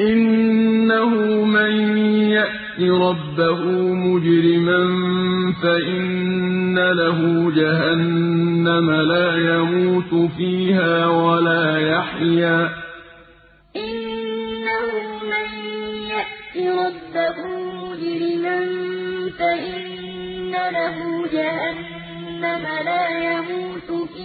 إِنَّهُ مَن يَأْتِ رَبَّهُ مُجْرِمًا فَإِنَّ لَهُ جَهَنَّمَ لَا يَمُوتُ فِيهَا وَلَا يحيا. إِنَّهُ مَن يَأْتِ رَبَّهُ مُجْرِمًا فَإِنَّ لَهُ جَهَنَّمَ لَا يَمُوتُ فِيهَا